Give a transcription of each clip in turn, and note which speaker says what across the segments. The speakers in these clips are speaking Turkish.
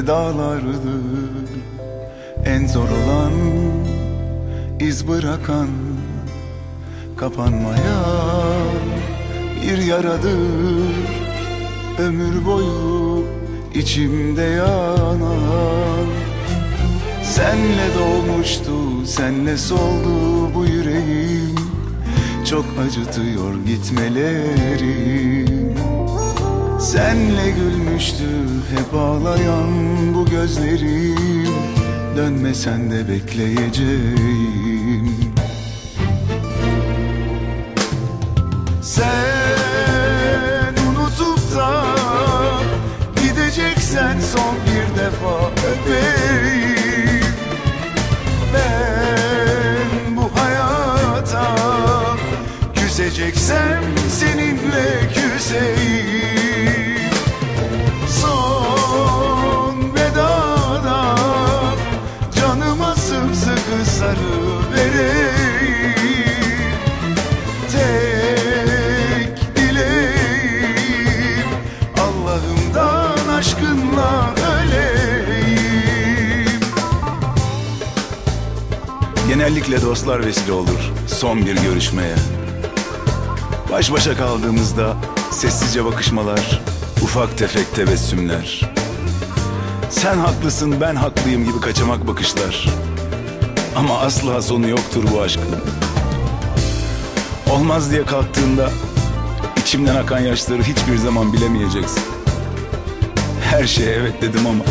Speaker 1: vedalardır En zor olan iz bırakan Kapanmaya bir yaradır. Ömür boyu içimde yanan. Senle doğmuştu, senle soldu bu yüreğim. Çok acıtıyor gitmelerim Senle gülmüştü hep ağlayan bu gözlerim. Dönmesen de bekleyeceğim. Sen Genellikle dostlar vesile olur son bir görüşmeye Baş başa kaldığımızda sessizce bakışmalar, ufak tefek tebessümler. Sen haklısın ben haklıyım gibi kaçamak bakışlar. Ama asla sonu yoktur bu aşkın. Olmaz diye kalktığında içimden akan yaşları hiçbir zaman bilemeyeceksin. Her şeye evet dedim ama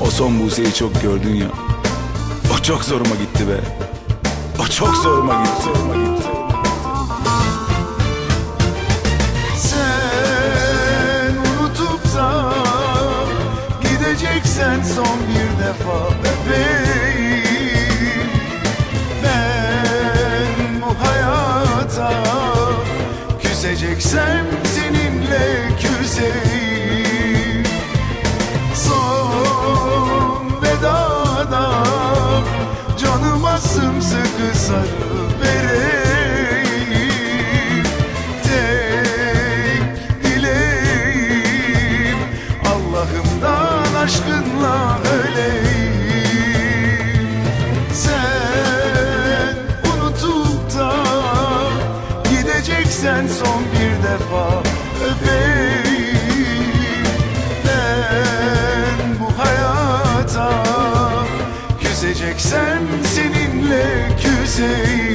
Speaker 1: o son Buse'yi çok gördün ya. Çok zoruma gitti be. O çok zoruma gitti. Zoruma gitti. Sen unutup Gideceksen son bir defa öpeyim Ben bu hayata Küseceksem seninle küseyim aşkınla öleyim. Sen unutup da Gideceksen son bir defa öpeyim. Ben bu hayata Küseceksem seninle küseyim